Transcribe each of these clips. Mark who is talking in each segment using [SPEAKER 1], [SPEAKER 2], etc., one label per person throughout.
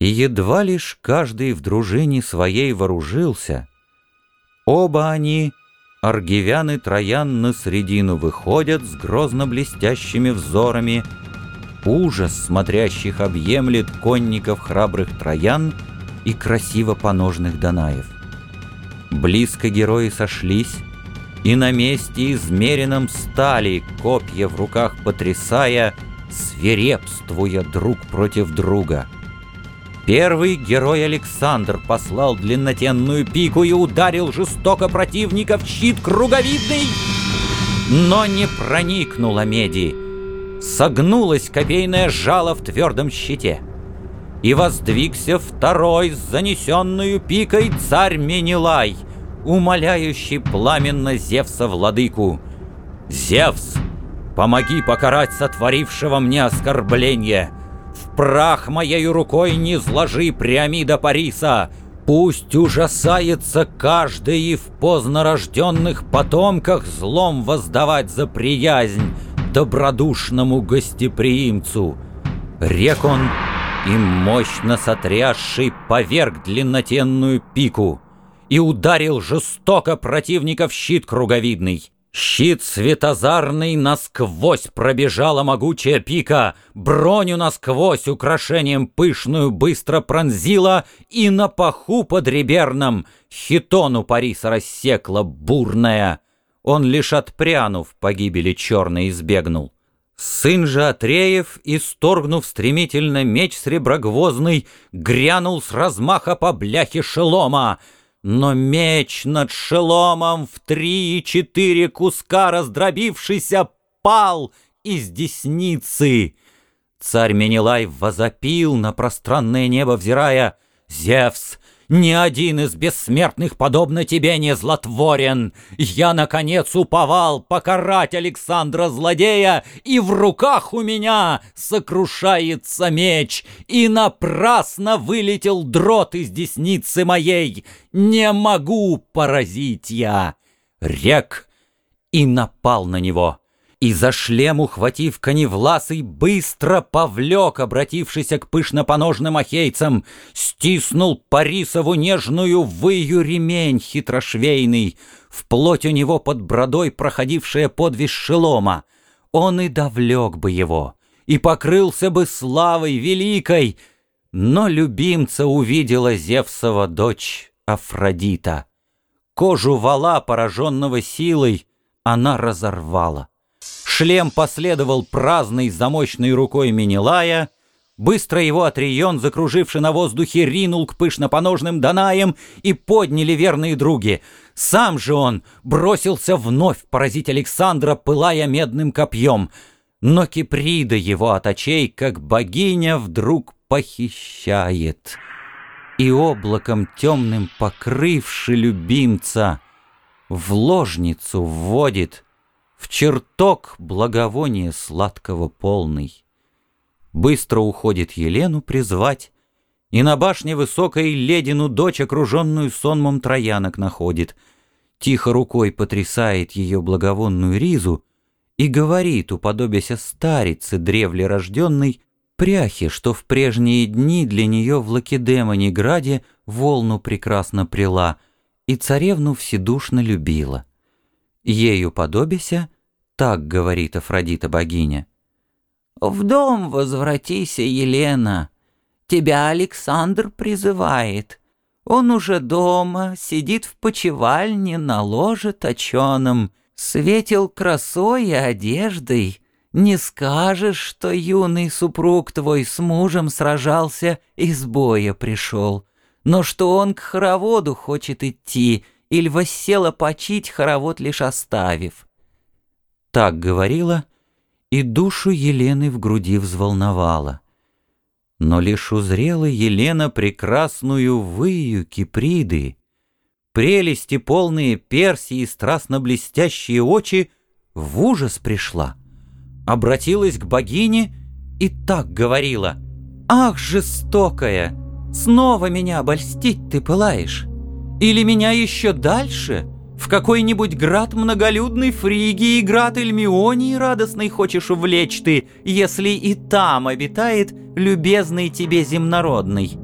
[SPEAKER 1] И едва лишь каждый в дружине своей вооружился, оба они, аргивян и троян, на средину выходят с грозно блестящими взорами, ужас смотрящих объемлет конников храбрых троян и красиво поножных Данаев. Близко герои сошлись, и на месте измеренном стали, копья в руках потрясая, свирепствуя друг против друга — Первый герой Александр послал длиннотенную пику и ударил жестоко противника в щит круговидный, но не проникнула меди. Согнулась копейное жало в твердом щите. И воздвигся второй с занесенную пикой царь Менелай, умоляющий пламенно Зевса владыку. «Зевс, помоги покарать сотворившего мне оскорбление!» Прах моей рукой не сложи Приамида Париса, Пусть ужасается каждый и в позднорожденных потомках Злом воздавать за приязнь добродушному гостеприимцу. Рек он и мощно сотрясший поверг длиннотенную пику И ударил жестоко противника в щит круговидный. Щит светозарный насквозь пробежала могучая пика, Броню насквозь украшением пышную быстро пронзила И на паху под реберном хитону Париса рассекла бурная. Он лишь отпрянув погибели черной избегнул. Сын же Атреев, исторгнув стремительно меч среброгвозный, Грянул с размаха по бляхе шелома — но меч над шеломом в три и четыре куска раздробившийся пал из десницы. Царь Менелай возопил на пространное небо, взирая, «Зевс, ни один из бессмертных подобно тебе не злотворен. Я, наконец, уповал покарать Александра злодея, и в руках у меня сокрушается меч, и напрасно вылетел дрот из десницы моей. Не могу поразить я. Рек и напал на него и за шлем, ухватив коневласый, быстро повлек, обратившийся к пышнопоножным ахейцам, стиснул Парисову нежную выю ремень хитрошвейный, вплоть у него под бродой проходившая подвиж шелома. Он и довлек бы его, и покрылся бы славой великой, но любимца увидела Зевсова дочь Афродита. Кожу вала, пораженного силой, она разорвала. Шлем последовал праздной замочной рукой Менелая, Быстро его Атрион, закруживший на воздухе, ринул к пышнопоножным Данаям и подняли верные други. Сам же он бросился вновь поразить Александра, пылая медным копьем. Но Киприда его от очей, как богиня, вдруг похищает. И облаком темным покрывши любимца, в ложницу вводит — в чертог благовония сладкого полный. Быстро уходит Елену призвать, и на башне высокой ледину дочь, окруженную сонмом троянок, находит. Тихо рукой потрясает ее благовонную ризу и говорит, уподобяся старице древле рожденной, пряхе, что в прежние дни для нее в Лакедемоне граде волну прекрасно прила и царевну вседушно любила. Ею подобися, так говорит Афродита богиня. «В дом возвратися, Елена, тебя Александр призывает. Он уже дома, сидит в почевальне на ложе точеном, светил красой и одеждой. Не скажешь, что юный супруг твой с мужем сражался и с боя пришел, но что он к хороводу хочет идти — или воссела почить, хоровод лишь оставив. Так говорила, и душу Елены в груди взволновала. Но лишь узрела Елена прекрасную выю Киприды, прелести полные персии и страстно блестящие очи, в ужас пришла, обратилась к богине и так говорила, «Ах, жестокая, снова меня обольстить ты пылаешь!» Или меня еще дальше, в какой-нибудь град многолюдной Фригии, град Эльмионии радостный хочешь увлечь ты, если и там обитает любезный тебе земнородный?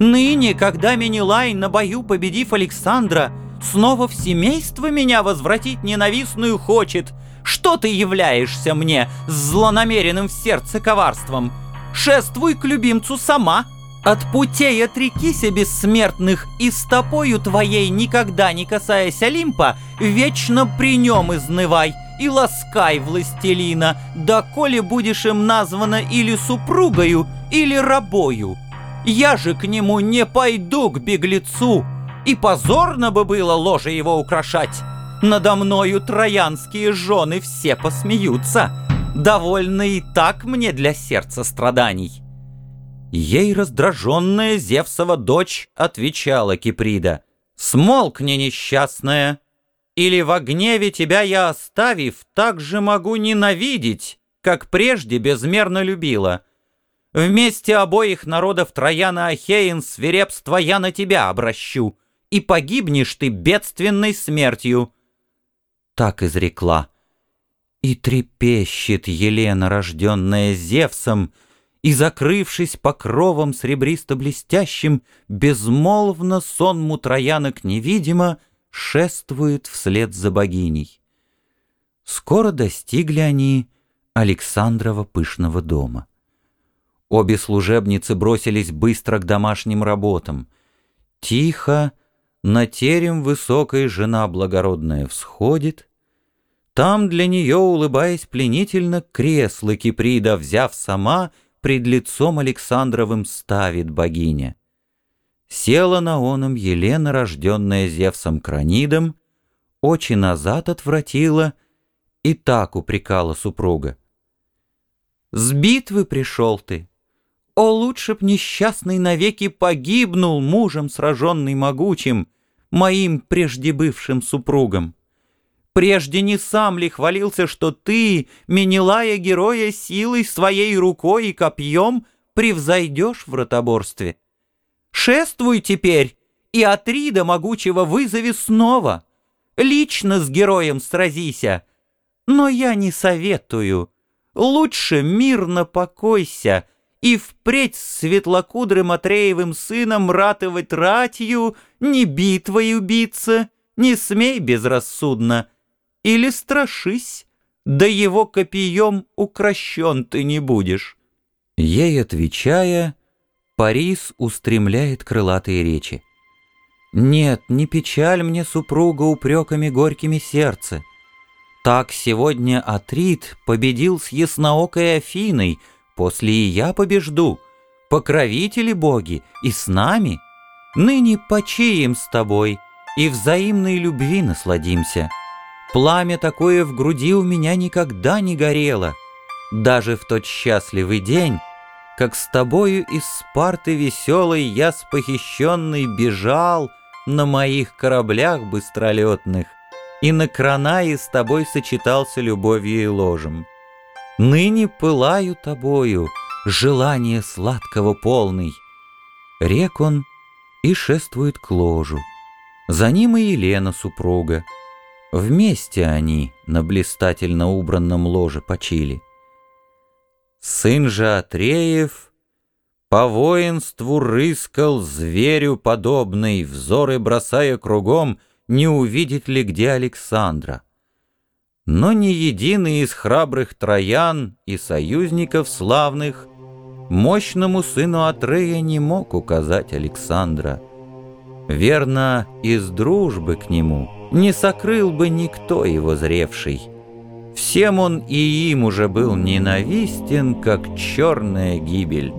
[SPEAKER 2] Ныне, когда Менелай, на бою победив Александра, снова в семейство меня возвратить ненавистную хочет, что ты являешься мне с злонамеренным в сердце коварством? Шествуй к любимцу сама, от путей отрекися бессмертных, и стопою твоей, никогда не касаясь Олимпа, вечно при нем изнывай» и ласкай властелина, доколе будешь им названа или супругою, или рабою. Я же к нему не пойду, к беглецу, и позорно бы было ложе его украшать. Надо мною троянские жены все посмеются. Довольно и так мне для сердца страданий». Ей раздраженная Зевсова дочь отвечала Киприда. «Смолкни, несчастная, или во гневе тебя я оставив, так же могу ненавидеть, как прежде безмерно любила. Вместе обоих народов Трояна Ахеин свирепство я на тебя обращу, и погибнешь ты бедственной смертью». Так изрекла. И трепещет Елена, рожденная Зевсом, и, закрывшись покровом сребристо-блестящим, безмолвно сонму троянок невидимо — шествует вслед за богиней. Скоро достигли они Александрова пышного дома. Обе служебницы бросились быстро к домашним работам. Тихо, на терем высокой жена благородная всходит. Там для нее, улыбаясь пленительно, кресло Киприда, взяв сама, пред лицом Александровым ставит богиня. Села на оном Елена, рожденная Зевсом Кранидом, очи назад отвратила и так упрекала супруга. «С битвы пришел ты! О, лучше б несчастный навеки погибнул мужем, сраженный могучим, моим прежде бывшим супругом! Прежде не сам ли хвалился, что ты, Менелая героя силой своей рукой и копьем, превзойдешь в ротоборстве?» Шествуй теперь и Атрида могучего вызови снова. Лично с героем сразися. Но я не советую. Лучше мирно покойся и впредь с светлокудрым Атреевым сыном ратовать ратью, не битвой убиться, не смей безрассудно. Или страшись, да его копьем укращен ты не будешь.
[SPEAKER 1] Ей отвечая, Парис устремляет крылатые речи. «Нет, не печаль мне, супруга, упреками горькими сердце. Так сегодня Атрит победил с ясноокой Афиной, после и я побежду. Покровители боги, и с нами. Ныне почием с тобой, и взаимной любви насладимся. Пламя такое в груди у меня никогда не горело. Даже в тот счастливый день, как с тобою из Спарты веселой я с похищенной бежал на моих кораблях быстролетных, и на Кранае с тобой сочетался любовью и ложем. Ныне пылаю тобою, желание сладкого полный. Рек он и шествует к ложу. За ним и Елена супруга. Вместе они на блистательно убранном ложе почили. Сын же Атреев по воинству рыскал зверю подобный, взоры бросая кругом, не увидит ли где Александра. Но ни единый из храбрых троян и союзников славных мощному сыну Атрея не мог указать Александра. Верно, из дружбы к нему не сокрыл бы никто его зревший. Всем он и им уже был ненавистен, как черная гибель.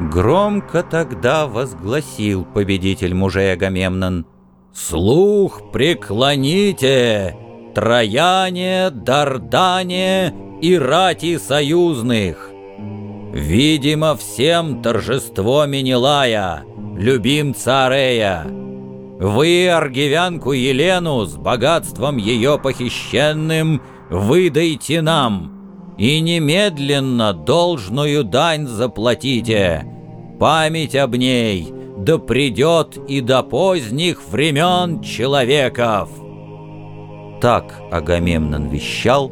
[SPEAKER 1] Громко тогда возгласил победитель мужей Агамемнон «Слух преклоните, Трояне, Дардане и рати союзных! Видимо, всем торжество Менелая, любимца Арея!» Вы, аргивянку Елену, с богатством ее похищенным выдайте нам, и немедленно должную дань заплатите. Память об ней да придет и до поздних времен человеков». Так Агамемнон вещал,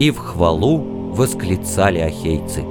[SPEAKER 1] и в хвалу восклицали ахейцы.